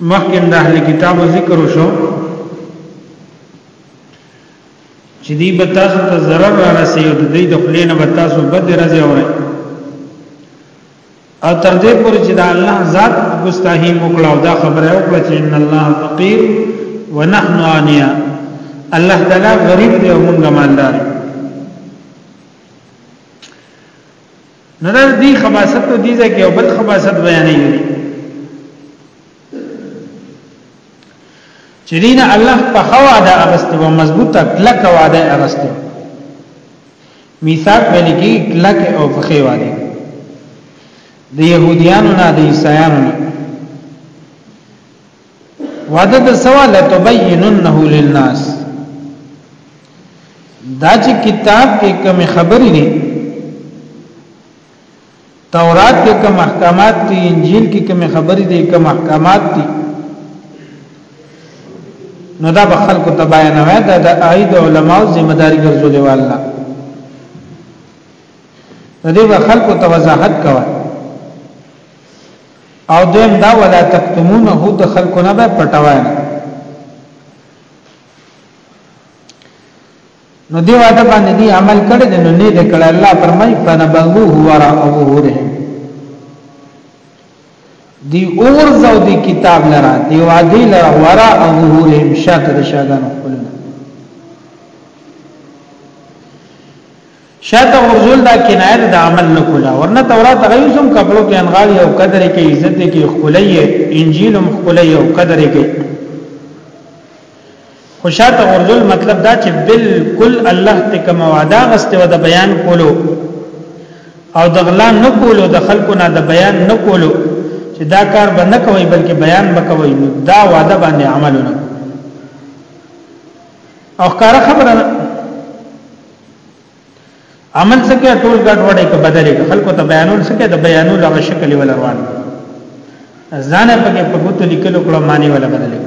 مخکې د اهل کتاب ذکر وشو چې دی به تاسو ته ضرر را رسي او د دې د خلینو به تاسو بد راځي اورئ او تر دې پورې چې د الله ذات ګستاهی وکړه او دا خبره وکړه چې ان الله فقیر ونحن انیا الله تعالی غریب دی او موږ مالدار نه دا دی خباست ته دی ځکه او بل خباست بیانې دي چې دین الله په خوا ده اغسته او مضبوطه کلک وعده اغسته میثاق باندې کې کلک او فخې وعده د يهوديانو نه د عیسایانو نه وعده د سوا لتبیننه للناس دا چې کتاب کې کوم خبرې دي تورات کې کوم احکامات دي انجیل کې کوم خبرې دي کوم احکامات دي نو دا به خلکو ته بیان وای دا د عید علماو ذمہ داری ګرځولې والله د دې به خلکو ته وضاحت کوي او دیم دا ولا تکتمونه د خلکو نه به پټوای نو دی واده باندې دی عمل کړی دی نو نه دی کړی الله فرمای فنبغو هو را او هوره دی اور زو دی کتاب لرا دی وادی لرا ورا او هوره شاته د شاګانو خپل شاته غرزول دا کنایت د عمل نه کولا ورنه تورات غیوسم کپلو کې انغالی او قدر کې عزت کې خلیه انجیلم خلیه او قدر کې خو شاته غرزول مطلب دا چې بالکل الله ته کوم وعده غسته و د بیان کولو او د غلا نه کولو د خلکو نه د بیان نه کولو چې دا کار به نه کوي بلکې بیان به کوي دا وعده باندې عمل نه او کار خبره عمل څه کې ټول ګډ وډه کې بدلې خلکو ته بیانول څه کې د بیانول هغه شکل ول روان ځان په کې په ګوتو لیکلو کړه معنی ولا بدلې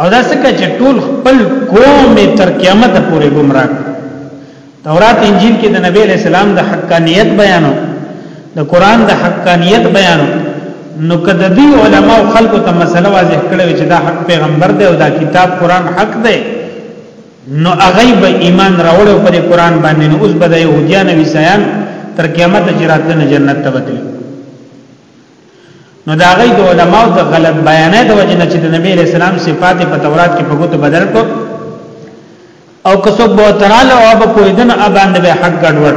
او دا څه کې چې ټول خپل قوم تر قیامت پورې گمراه تورات انجیل کې د نبی علی السلام د حقانیت بیانو د قران د حقانیت بیانو نو کده دی علما او خلکو ته مسله واضح کړو چې دا حق پیغمبر دی او دا کتاب قران حق دی نو هغه به ایمان راوړو پر قران باندې نو اوس به د يهوديان او عیسایان تر قیامت جرات نه جنت ته وتلی نو دا غي د علماو د غلط بیانې د وجه نه چې د نبی رسول الله صفات په تورات کې په ګوتو بدل کو او کڅوګ به تراله او به کویدن ابان به حق ګډوډ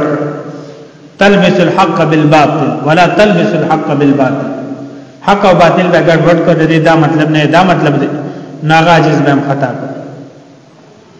تلبس الحق بالباطل ولا تلبس الحق بالباطل حق او باطل به ګډوډ کړي دا مطلب نه دا مطلب دی ناغاجز به خطا کړي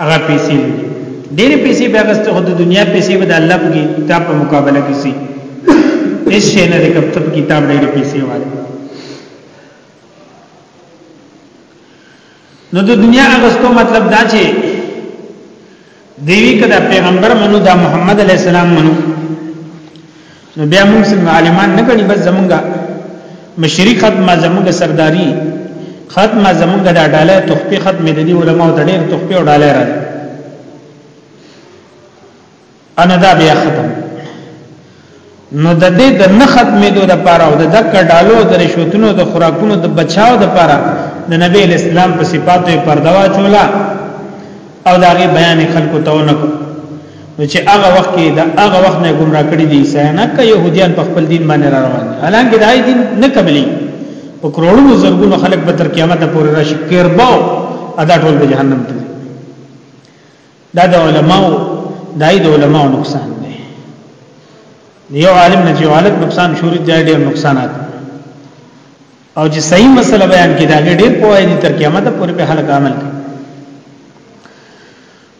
هغه پیسې نه دي ډېر پیسې به غسته خو د دنیا پیسې به د الله په کتاب په مقابله کې سي هیڅ شي نه د کتاب کتاب ډېر پیسې وایي نو د دنیا غسته مطلب دا چې دیوی کدا پیغمبر منو دا محمد علی السلام منو نو بیا موږ څنګه عالمان نه غني بس زمونږه مشری ختمه زمونږه سرداری ختمه زمونږه د ډاله تخپی ختمه د دې علماو د ډېر تخپی او ډاله را انا دا بیا ختم نو د دې د نه ختمې دوه لپاره او د دک ډالو د رشوتونو د خوراکونو د بچاو لپاره د نبی اسلام په صفاتو پردوا چولا او داغه بیان خلکو ته ونکړ نو چې هغه وخت کې دا هغه وخت نه گمراه کړی دي عیسایانه که يهوديان په خپل دین باندې را روان دي حالانکه دا دین نه قبلي په کروڑونو زرګونو خلک به تر قیامت پورې راشي کېرباو ادا ټول به جهنم ته دا د علماو دای د علماو نقصان دی یو عالم نه جوالت نقصان شوري دی ډېر نقصانات او چې صحیح مسله بیان کړي دا ډېر پوهه دي تر قیامت پورې به حل عمل کوي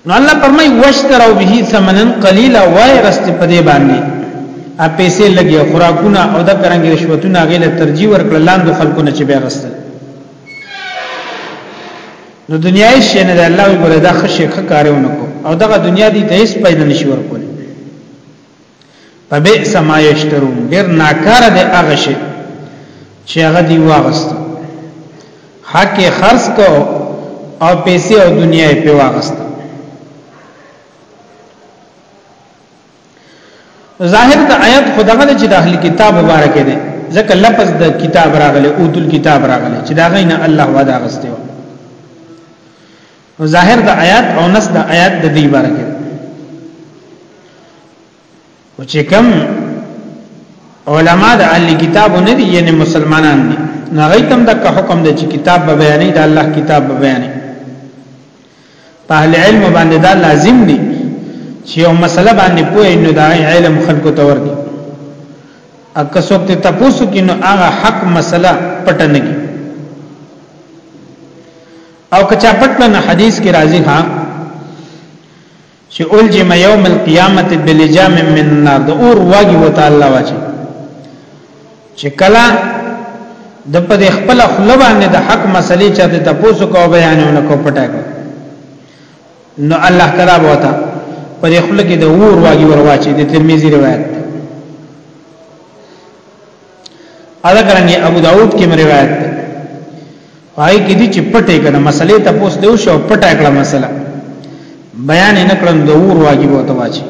نو الله فرمای واشتروا به ثمنا قليلا وای رست په دې باندې ا پیسې لګي خوراکونه او د کرنګ رشوتونه غیله ترجیح ورکړل لاندو خلکونه چې به رستل نو دنیای شي نه الله ګره دا خشه کارونه کو او دغه دنیا دي د هیڅ پیدا نشي ورکول فبئس ما یشترون ډیر ناکاره دی هغه شی چې هغه دی واغست حق خرڅ کو او پیسې او دنیا یې په واغست ظاهر د آیات خدغه چې د اهل کتاب مبارک دی ځکه لفظ د کتاب راغلی او د کتاب راغلی چې دا غینه الله وعده غسته نو ظاهر د آیات او نص د آیات د دې باره کې او چې کوم علما د اهل کتاب نه دي یعنی مسلمانان دي نه غیتم د حکم د چې کتاب به بیانې د الله کتاب به بیانې په اهل علم باندې دا لازم دي چې یو مسله باندې پوهې نو دا علم خلکو ته ورګي اکه څوک ته تاسو کې نو هغه حق مسله پټه نه او که چا پټ نه حدیث کې راځي ها چې الجم یوم القیامت بلجام من نار د اور واګي وتعالى واچي چې کلا د په خپل خلبانه د حق مسلې چا د تاسو کو بیانونه کو پټه نو الله تعالی بوته په خپل کې د اور واګي ورواچي د ترمذی روایت ادا کرنګي ابو داود کې روایت ده پای کې دي چې پټه کړه مسلې ته پوس دیو شو پټه کړه مسله بیان نه کړم د اور واجب او تواجب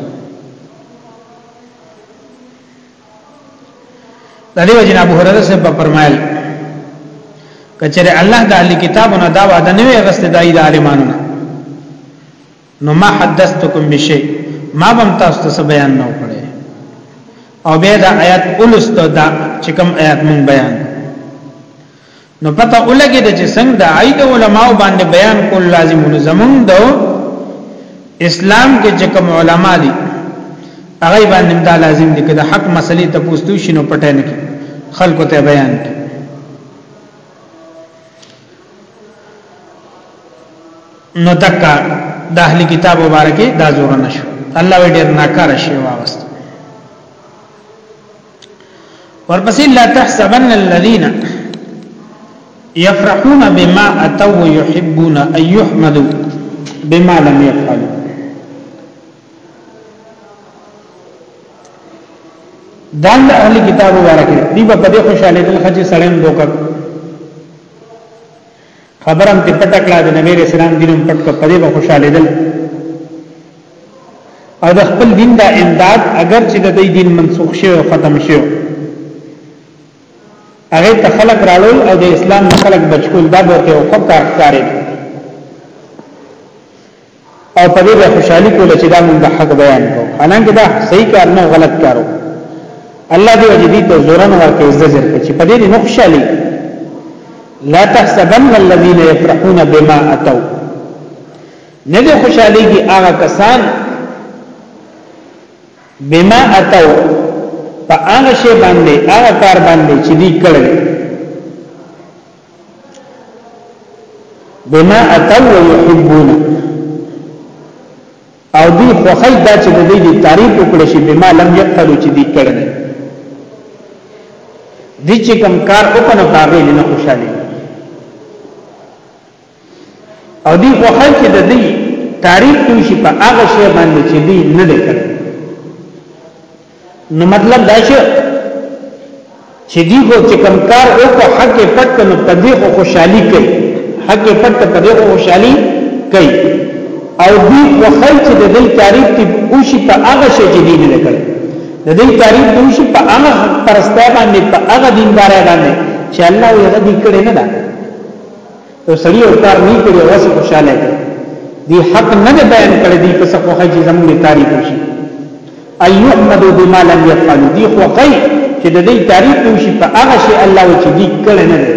د دې وجه ابو هرره سے په فرمایل کچره الله د اهل کتابونو دا وعده نه وي غسته دای د عالمانو نو ما حدثتکم بشی ما بم تاسو ته بیان نه وکړي او به دا آیات اولست دا چې کوم آیات مون بیان نو پته ولګي د چې څنګه د عید علماء باندې بیان کول لازم زمون دو اسلام کې چې کوم علما دي هغه باندې دا لازم دي چې د حق مسلې ته پوښتو شینو پټه نه خلکو ته بیان کړي نو تکا د اهلی کتاب مبارکي دا زور نشو الله وی ډیر ناکار شي واست ورپسې لا تحسبن الذين يفرحون بما اتوا ويحبون ان يحمدوا بما لم يفعلوا دا د اهل کتاب مبارک دی په دې خوشاله دل خجه سړیم دوکړ خبرم ته پټ کړه د نبی رسول الله دینم پټ کړ په دې به خوشاله دل او د خپل دین دا امداد اگر چې د دې دین منسوخ شي او ختم شي هغه ته خلق راړول او د اسلام خلق بچول دا به ته او کار کاری او په دې به خوشحالي کوله چې دا موږ حق بیان کو حالانکه دا صحیح کار نه غلط کارو الله دې وجدي ته زورن ورکه زجر کوي چې په دې نه خوشحالي لا تحسبن الذين يفرحون بما اتوا نه دې خوشحالي کې هغه کسان بما اتوا په هغه شی باندې هغه کار باندې چې دې کړل بما اتوا ويحبون او دی خوخی دا چې د دې د تعریف وکړي شي بما لم يقلو چې دی کړنه دي چې کم کار وکړو هغه نه خوشاله او دی خوخه چې د دې تعریف کوي چې په هغه شی باندې چې دی نه دی کړی نو مطلب دا شو چې دی خو چې کم کار وکړو حق پټ نو په دې خو خوشحالي کوي حق پټ په دې خو خوشحالي کوي او دی خوخه چې د دې تعریف تی اوشي په هغه شی چې دی نه کړی د دې تعریف تی اوشي په هغه پرسته باندې په هغه دیندار باندې چې الله یې غدي کړی نه ده یو سړی او کار نه کړی او هسې خوشاله دی دی حق نه بیان کړی دی که څه خوښه چې زموږ تعریف وشي ايحمد بما لم يفعل دی خوښي چې د دې تعریف وشي په هغه شی الله چې دی کړی نه دی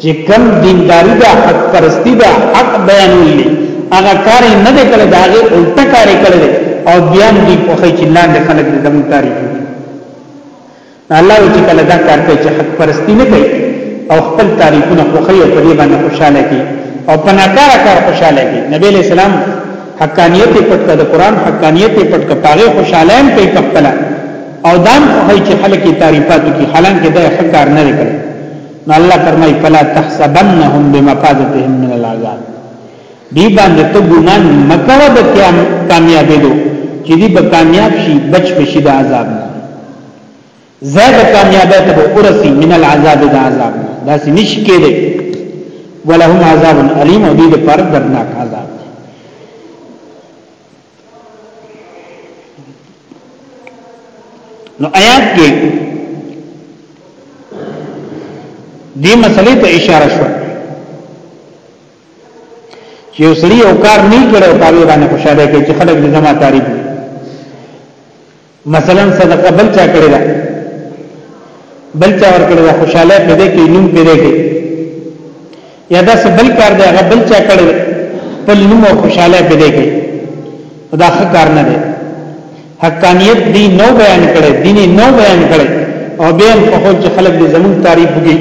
چې کم دینداری دا حق پرستی دا حق بیانولی هغه کار نه دی کړی دا هغه الټه کار کړی او بیان دی خوښي چې لاندې خلک دې زموږ تعریف الله چې کله دا کار کوي چې حق پرستی نه کوي او خپل تعریفونه خوخي او په دې باندې خوشاله کی او په ناکاره کار خوشاله کی نبی علیہ السلام حقانیت پټ کړه د قران حقانیت پټ کړه پاغه خوشاله هم کوي خپل او دام خوخي چې خلک تعریفاتو کی حالانکه دا حق کار نه کوي نو الله فرمای فلا تحسبنهم بمفازتهم من العذاب دی باندې ته ګمان مکوه د کامیابې دو چې دی به کامیاب شي بچ بشي د عذاب نه زاد کامیابه ته ورسی من العذاب د عذاب دا سې نش کېده ولهم عذاب الیم او دې د پر درناک عذاب نو آیات کې دې مسلې ته اشاره شوه چې یو سړي یو کار نه کړي او پاوی باندې خوشاله کوي چې خلک دې زما تعریف مثلا صدقه بل چا کړی دا بل چا ور کړی دا خوشاله پیدا کوي نوم پیدا کوي یا دا بل کار دی هغه بل چا کړی په نوم خوشاله پیدا کوي دا ښه کار نه دی حقانیت دی نو بیان کړي دین نو بیان کړي او بیا په خپل چې خلک دې زمون تعریف وکړي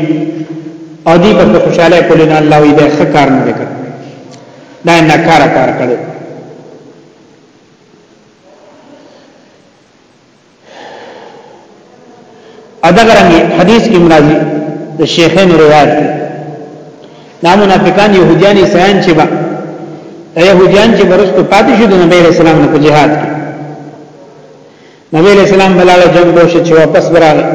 او دې په خوشاله کولې نه الله وی دا ښه کار نه وکړ دا نه کار کار کړي ادا غرنګي حدیث کې مرাজি د شیخین روایت دی دا منافقان يهوديان عیسایان چې با يهوديان چې ورستو پاتې شو د نبی رسول الله په جهاد کې نبی رسول الله بلاله جنگ وشو چې واپس وراله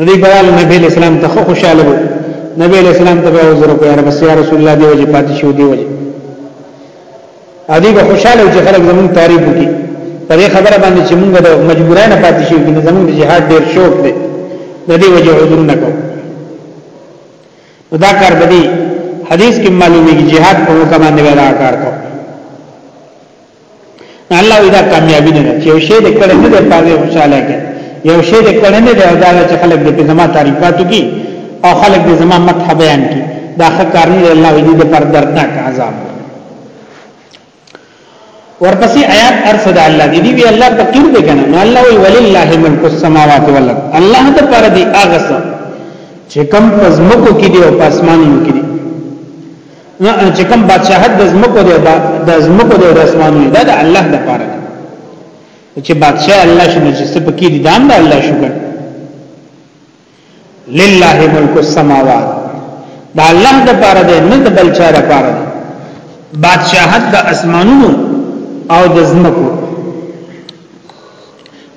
نبی بلاله نبی رسول الله ته خوشاله وو نبی رسول الله ته وزر کو یا رسول الله دی وجه پاتې شو دی وجه ادي به خوشاله چې خلک زموږ تعریف وکړي په دې خبره باندې چې موږ د مجبورانه پاتې شو چې زموږ د جهاد ډیر شوق دی د دې وجه حضور نه کوو دا کار بدی حدیث کې معلومه کې jihad په موقع باندې ویلا کار کو الله دا کامیابی نه چې یو شی د کړه نه دی پاره خوشاله کې یو شی د کړه نه دی او دا چې خلک د زما تعریفاتو کې او خلک د زما مت بیان کې دا ښه کار نه الله دې پر دردناک عذاب ورپسې آیات ارشد الله دی وی الله فقیر دی کنه نو الله وی ولله ملک السماوات والارض الله ته پر دی اغس چې کم پزمکو کې دی او پاسمانونو کې دی نو چې کم بادشاہت د زمکو دی د زمکو دی د اسمانونو دا د الله د پر دی چې بادشاہ الله شنو چې سپکی دی دام د الله شکر لله ملک السماوات دا الله د پاره دی نه د بل چا د پاره دی بادشاہت د اسمانونو او د زمکو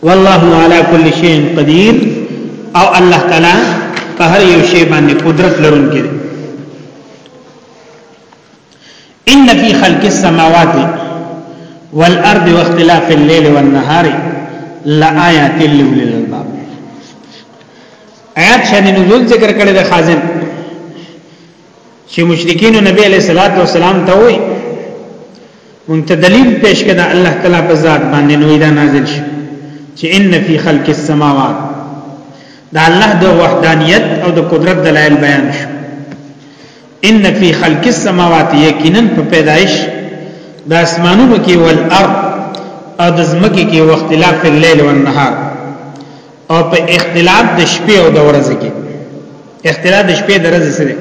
والله على كل شيء قدير او الله تعالی په هر یو شی باندې قدرت لرونکی دی ان فی خلق السماوات والارض واختلاف الليل والنهار لآيات لأولي الالباب آیات شان نزول ذکر کړی د خازن چې مشرکین نبی علیہ الصلوۃ والسلام ته وایي مونږ ته دلیل پیش کړه الله تعالی په ذات باندې نو دا نازل شي چې ان فی خلق السماوات دا الله د وحدانیت او د قدرت دلایل بیان شو ان فی خلق السماوات یقینا په پیدایش د اسمانونو کې ول ارض او د زمکه کې واختلاف الليل والنهار او په اختلاف د شپې او د ورځې کې اختلاف د شپې د ورځې سره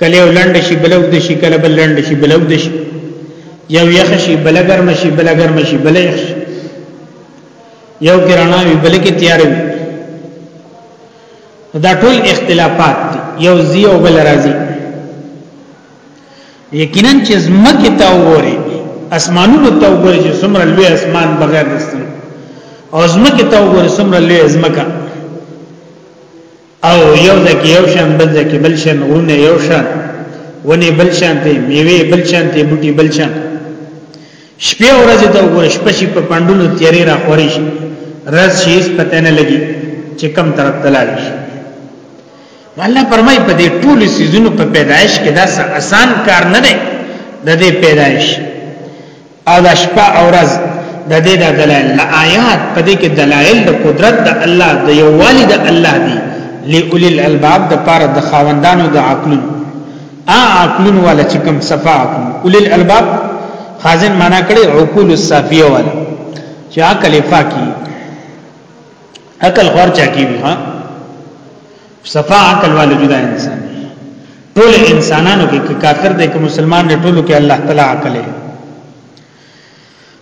کله ولند شي بلو د شي کله بلند شي بلو د شي یو یخ شي بل ګرم شي بل ګرم شي بل یخ شي یو کې رڼا وي بل کې تیار وي دا ټول اختلافات دي یو زی او بل راځي یقینا چې زمکه ته ووري اسمانونو ته ووري چې څومره لوی اسمان بغیر دستن او زمکه ته ووري څومره لوی زمکه او یو ځکه یو شان بل ځکه بل شان ونه یو شان ونه بل شان ته میوه بل شان ته بوټي بل شان شپې او ورځې ته وګوره شپه شي په پندونو تیارې را خوري شي رز شي هیڅ پته نه لګي چې کم طرف ته لاړ شي الله پرمای په دې ټول سيزونو په پیدایش کې دا آسان کار نه دی د دې پیدایش او د شپه او ورځ د دې د دلایل آیات په دې کې دلایل د قدرت د الله د یووالي د الله دی لئول الالباب د پاره د خاوندانو د عقلونو ا عقلن والا چې کوم صفا عقل اول الالباب خازن معنا کړي عقول الصافیه والا چې عقل فاکی عقل غور چا کی ها صفا عقل والا جدا انسان ټول انسانانو کې کافر دی که مسلمان دی ټولو کې الله تعالی عقل دی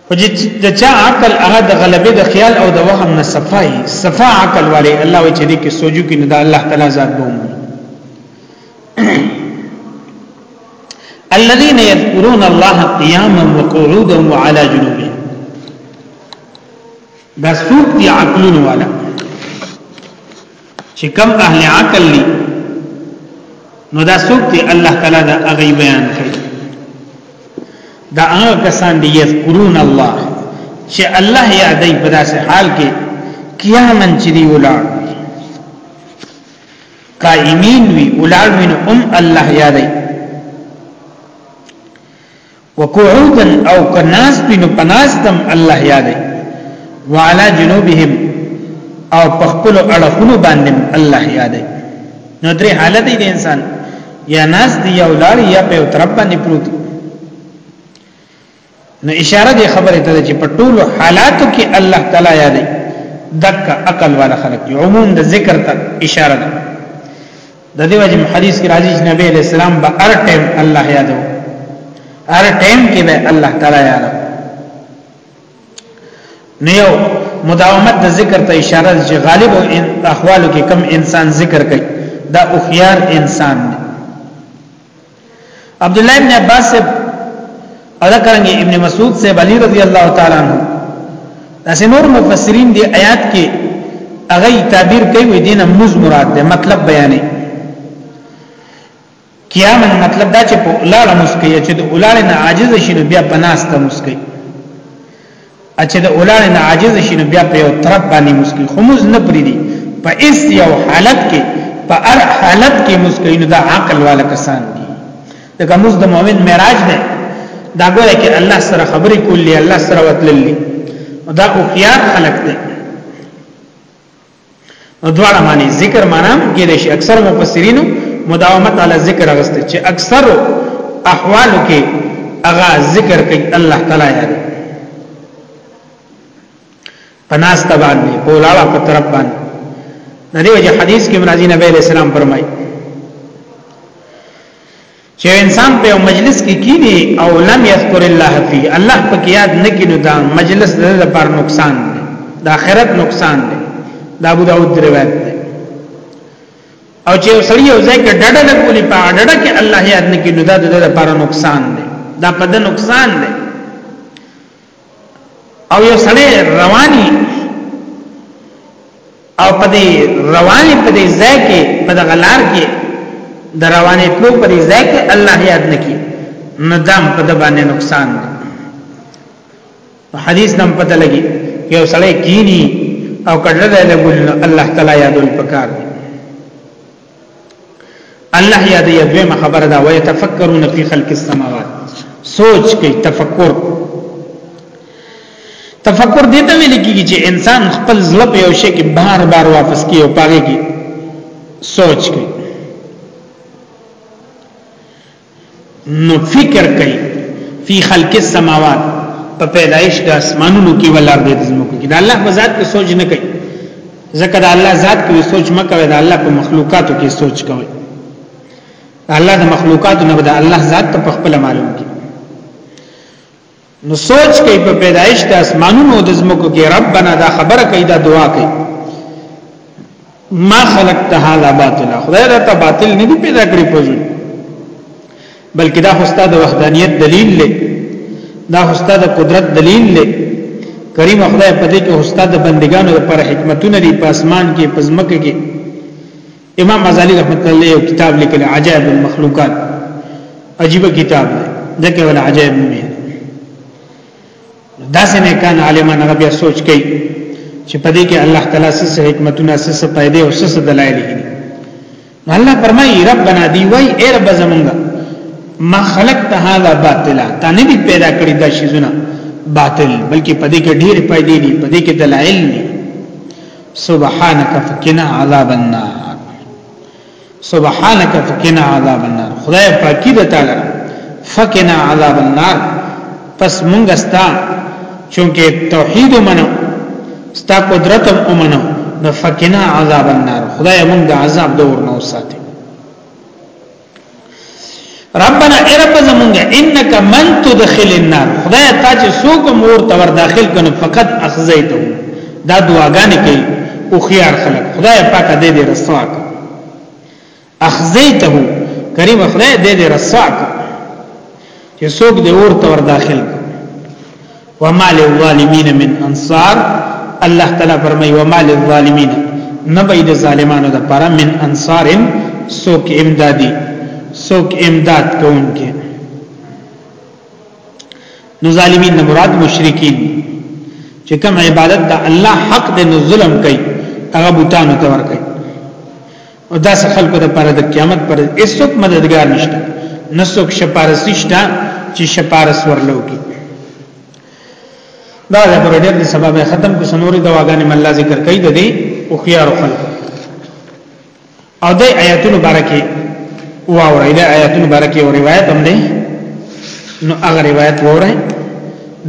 خو چې د چا عقل هغه د غلبې د خیال او د وهم نه صفای صفا عقل والے الله وی چې دې کې سوجو کې نه د الله تعالی ذات دوم الذين يذكرون الله قياما وقعودا وعلى جنوبهم دا سوق دي عقلون والا چې کم اهل عقل دي نو دا څوک دی الله تعالی دا هغه بیان کوي دا هغه کسان دي یذکرون الله چې الله یادای په داسې حال کې قیامن چې دی ولاړ قائمین وی ولاړ وی نو ام الله یادای وقعودن او کناس بینو پناستم الله یادی وعلا جنوبهم او پخپلو اړخونو باندې الله یادی نو درې حالت دی انسان یا ناس دی یا ولار یا په طرف باندې پروت نو اشاره دی خبره ته چې په ټولو حالاتو کې الله تعالی یادی دک عقل والا خلق عموم د ذکر ته اشاره ده د دې وجه حدیث کې راځي چې نبی علیہ السلام به هر ټیم الله یادو هر ټیم کې به الله تعالی یادو نو یو مداومت د ذکر ته اشاره ده چې غالب او احوالو کې کم انسان ذکر کوي دا اوخيار انسان دی عبد الله ابن عباس سے ادا کرنګي ابن مسعود سے علی رضی الله تعالی عنہ داسې نور مفسرین دی آیات کې هغه تعبیر کوي دین موز مراد ده مطلب بیانې قیام مطلب دا چې په لاله مسکی چې د اولاله نه عاجز شي بیا بناسته مسکی اچې د اولاړې نه عاجز شي نو بیا په یو طرف باندې مسکی خموز نه پریدي په اس یو حالت کې په هر حالت کې مسکی نو دا عقل والا کسان دي دا کومز د مؤمن معراج ده دا ګویا کې الله سره خبرې کولې الله سره وتللې دا او خيار خلق دي نو دواړه معنی ذکر معنا کې د شي اکثر مفسرینو مداومت علی ذکر غست چې اکثر احوال کې اغا ذکر کوي الله تعالی یاد پناست باندې بولاړه په طرف باندې د دې وجه حدیث کې مرضی نبی رسول الله فرمایي چې انسان په مجلس کې کینی او لم یذکر الله فی الله په یاد نه کینو دا مجلس د لپاره نقصان دی د آخرت نقصان دی دا ابو داود روایت دی او چې سړی یو ځای کې ډډه نه کولی په ډډه کې الله یاد نه کینو دا د لپاره نقصان دی دا په د نقصان دی او یو سړی رواني او په دې رواني په دې ځای کې په دغه لار کې د رواني تلو په دې ځای کې الله یاد نکي ندم په د باندې نقصان دی حدیث نم پته لګي یو سړی کینی او کډه ده لګول الله تعالی یادول پکار دی الله یاد یې دویمه خبره ده وای تفکرون فی خلق السماوات سوچ کوي تفکر تفکر دې ته ویل کیږي چې انسان خپل زړه په یو شی کې بار بار واپس کوي او پاره کې سوچ کوي نو فکر کوي فی خلق السماوات په پیدایش د اسمانونو کې ولر د زمکو کې دا الله په ذات کې سوچ نه کوي ځکه دا الله ذات کې سوچ مکوي دا الله په مخلوقاتو کې سوچ کوي الله د مخلوقاتو نه بده الله ذات ته خپل معلوم کی نو سوچ کوي په پیدایش د اسمانونو د زمکو کې ربنا دا خبره کوي دا دعا کوي ما خلقت هذا باطلا خدای دا ته باطل نه دی پیدا کړی پزو بلکې دا خوستا د وحدانیت دلیل لې دا خوستا د قدرت دلیل لې کریم خدای په دې کې خوستا د بندګانو لپاره حکمتونه دي په اسمان کې پزمکه کې امام غزالی رحمت الله علیه کتاب لیکل عجائب المخلوقات عجیب کتاب دی ځکه ولا عجائب نه دا سنه کان عالمان هغه بیا سوچ کوي چې په دې کې الله تعالی سره حکمتونه سره پیدا او سره دلایل دي الله فرمایي ربنا دی وای اے رب زمونږه ما خلقت هذا باطلا تا نه دی پیدا کړی دا شیزونه باطل بلکې په دې کې ډېر پیدا دي په دې کې دلایل دي سبحانك فقنا عذاب النار سبحانك فقنا عذاب النار خدای پاکی د تعالی فقنا عذاب النار پس مونږ ستا چونکه توحید منو ستا قدرت هم منو نو فقنا عذاب النار خدای مونږ د عذاب دور نو ساتي ربنا اے رب زمونږه انک من تدخل النار خدای تا چې څوک مور ته ور داخل کنه فقط اخزیته دا دعاګانې کوي او خيار خلق خدای پاک دې دې رسوا کړ اخزیته کریم خدای دې دې رسوا کړ چې څوک دې اور ته ور داخل وما للظالمین من انصار الله تعالی فرمایي وما للظالمین نبید ظالمانو د پر من انصار څوک امدادي څوک امداد کوونکي نو ظالمین نه مراد مشرکین چې کوم عبادت د الله حق د ظلم کوي هغه بوتانو ته ور کوي او دا څه خلکو د پر د قیامت پر هیڅوک مددگار نشته نسوک شپارس نشته چې شپارس ورلو کی دا د پر ډېر سبب ختم کو سنوري دواګانې مله ذکر کوي د دې او خيار خلک او د آیاتونو بارکه واورې د آیاتونو بارکه او روایت هم ده نو هغه روایت وره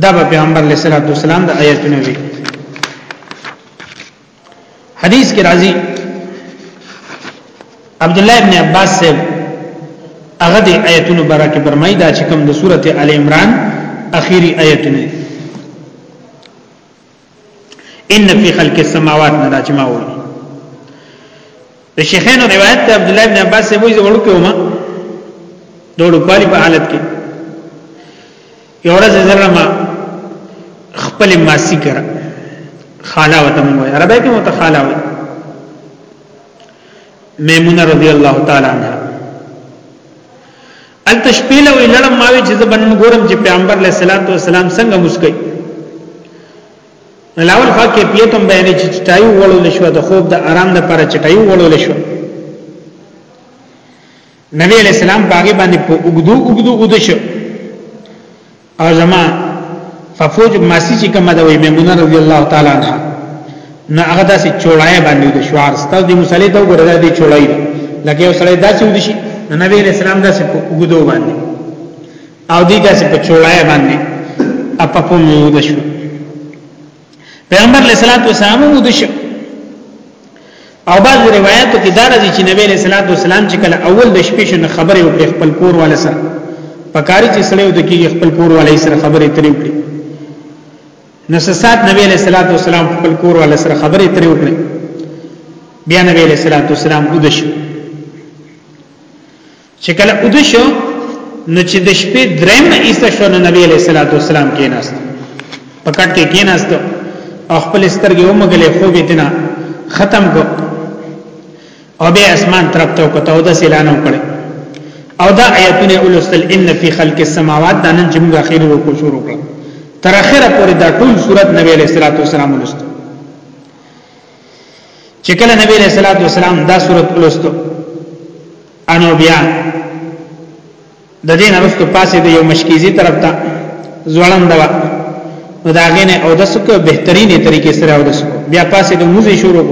دا به پیغمبر علیه السلام د آیاتونو وی حدیث کې راځي عبد الله ابن عباس سے هغه د آیتونو برکه فرمایي دا چې کوم د سورته ال عمران اخیری آیتونه ان فی خلق السماوات نه دا چې ما وایي د شیخانو روایت ته عبد الله ابن عباس سے وایي زه وړو کومه دوړو پالي په حالت کې یو ورځ زرما خپل ماسی کړه خاله وته مو عربی کې مت خاله وي میمونه رضی الله تعالی عنها ال تشبیل او لړم ماوي چې زبن ګورم چې پیغمبر علیه الصلاۃ والسلام څنګه مسکی لاول خوا کې پیتم بیان چې چټایو وړول شو د خوب د آرام لپاره چټایو وړول شو نبی علیہ السلام باغی باندې په اوګدو اوګدو اوده شو او زما ففوج ماسی چې کومه ده وي میمونه رضی الله تعالی عنها نه هغه داسې چوړای باندې د شوار ستاسو د مصلی ته وګوره دې چوړای لکه یو سړی داسې ودی شي نبی علیہ السلام داسې په اوګدو باندې او دې داسې په چوړای باندې اپا په میو ده شو پیغمبر علیہ الصلوۃ والسلام مو د شو او بعض روایتو کې دا راځي چې نبی علیہ الصلوۃ والسلام چې کله اول د شپې شنه خبره وکړي خپل کور والا سره پکاري چې سړیو د کې خپل کور والا سره خبره ترې وکړي نو سات نبی علیہ الصلوۃ والسلام خپل کور والا سره خبره ترې وکړي بیا نبی علیہ الصلوۃ والسلام ودش چې کله اود شو نو چې د شپې دریم ایسه شو نو نبی علیہ الصلوۃ والسلام کېناست پکټ کې کېناست او خپل سترګې ومګلې خو به تینا ختم کو او به اسمان طرف ته کوته د سیلانو کړي او دا آیتونه اولستل ان فی خلق السماوات دا نن جمع اخیر رکو شروع کړ تر اخره پورې دا ټول صورت نبی علیہ الصلوۃ والسلام ولست چې کله نبی علیہ الصلوۃ والسلام دا صورت ولستو انو بیا د دین ارستو پاسې د یو مشکیزي طرف ته ځوړند و نو دا غینه او د سکو بهترینې طریقې سره او د سکو بیا پاسې د موزي شروع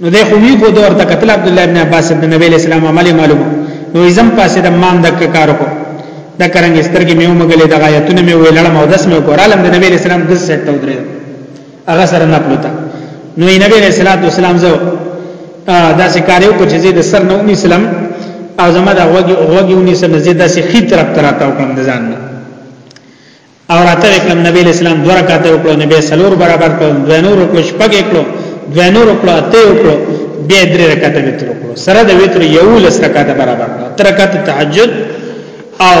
نو د خو وی خو دور ته قتل عبد الله ابن عباس د نبی له سلام عمل معلوم نو ازم پاسې د مان د کار کو د کرنګ سترګې میو مګلې د غایتونه میو لړم او دس میو کورالم د نبی له سلام د سټ او درې هغه سره نه پلوتا نو نبی علیہ الصلوۃ والسلام زو دا سکاریو کو چې د سر نو می سلام او زما دا وګي وګي ونی سر نه زیاده سی خې طرف تراته کوم د ځان او راته کوم نبی علیہ السلام دوه رکعات وکړو نبی سلور برابر کړو دوه نور وکړو شپږ وکړو دوه نور وکړو اته وکړو بیا درې رکعات وکړو سره د وتر یو لس رکعات برابر کړو تر رکعات تهجد او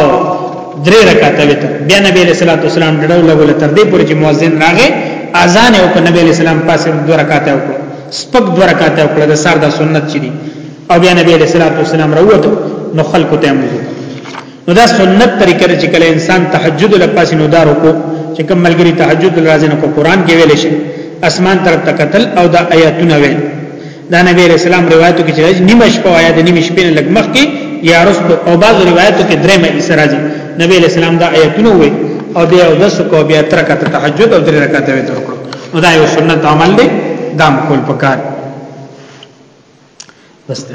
درې رکعات وته بیا نبی علیہ الصلوۃ والسلام ډډو لګول تر دې پورې چې مؤذن راغی اذان او نبی علیہ السلام پاسه دوه رکعات وکړه سپک دوه رکعات وکړه د سر د سنت چي دي او بیا نبی علیہ الصلوۃ والسلام راوته نو خلکو ته موږ نو دا سنت طریقه چې کله انسان تهجد لپاسې نو دارو کو چې کوم ملګری تهجد لازم کو قران کې ویل شي اسمان طرف تکتل او دا آیاتونه ویل دا نبی علیہ السلام روایتو کې چې نیمه شپه وایا د نیمه شپې نه لګ مخ کې یا رستو او بعض روایتو کې درې مې سراجي نبی علیہ السلام دا آیتونه وې او بیا او دس کو بیا تر کته تهجد او درې رکعات وې تر کړو نو دا یو سنت عمل دی دام کول پکار بس ته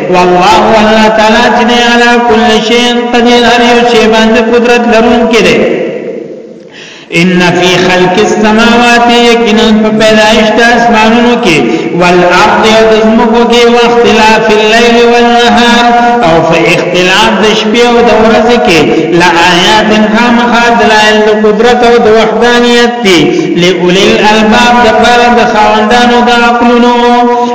والله والله تعالی چې دی علا کل شی قدیر هر یو شی باندې قدرت لرونکی دی ان فی خلق السماوات یقینا په پیدایش د اسمانونو کې والارض او د زمکو کې واختلاف الليل والنهار او په اختلاف د شپې او د ورځې کې لا آیات خامخا دلائل قدرت او د وحدانیت دي لئول الالباب د پر د خاوندانو د عقلونو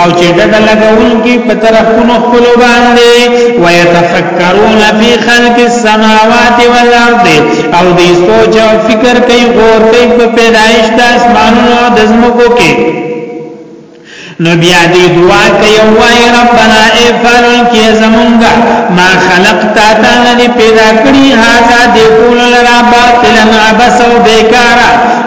او چې ډډ لګونکي په طرفونو خپل باندې ويتفکرون فی خلق السماوات والارض او دې سوچ او فکر کوي غور کوي په پیدایش د اسمانونو او د زمکو کې نو بیا دې دعا کوي او وايي ربنا افعل کی زمونږه ما خلقتا تا نه پیدا کړی هاذا دې کول لرا باطلن ابس او بیکارا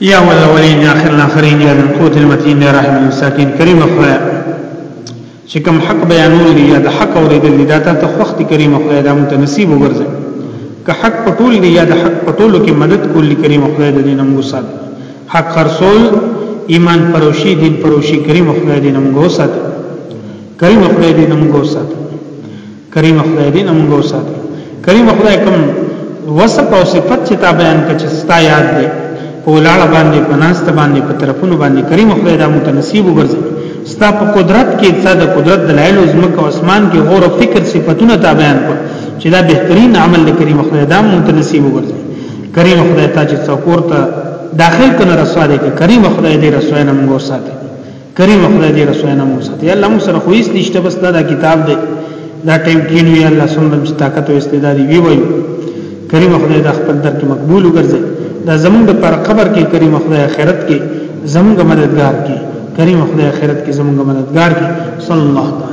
يا اول الاولين يا اخر الاخرين يا ذا القوت المتين يا رحم المساكين کریم خدای چې کوم حق بیانول دي یا د حق اوریدل دي دا ته خوخت کریم خدای دا مونږ نصیب وګرځي که حق پټول دي یا د حق پټولو کې مدد کول کریم خدای د دین موږ سات حق خرصول ایمان پروشي دین پروشي کریم خدای دین موږ سات کریم خدای دین موږ سات کریم خدای دې موږ وساتي کریم خدای کوم وصف او صفت چې تا بیان کړ چې ستا یاد دی په ولاړ باندې په ناست باندې په طرفونو باندې کریم خدای دا متنصیب وګرځي ستا په قدرت کې ستا د قدرت دلایل او زمکه او اسمان کې غور او فکر صفاتونه تا بیان کړ چې دا بهترین عمل د کریم خدای دا متنصیب وګرځي کریم خدای ته چې څوکور ته داخل کنه رسوا دي کې کریم خدای دې رسوا نه موږ ساتي کریم خدای دې رسول نه مو ساتي الله مو سره خو هیڅ نشته بس دا, دا کتاب دی دا ټیم کینو یا الله سمره چې طاقت او استعداد وی وایو کریم خدای دا خپل در کې مقبول وګرځي دا زمونږ د پر قبر کې کریم خدای آخرت کې زمونږ مددگار کې کریم خدای آخرت کې زمونږ مددگار کې صلی الله تعالی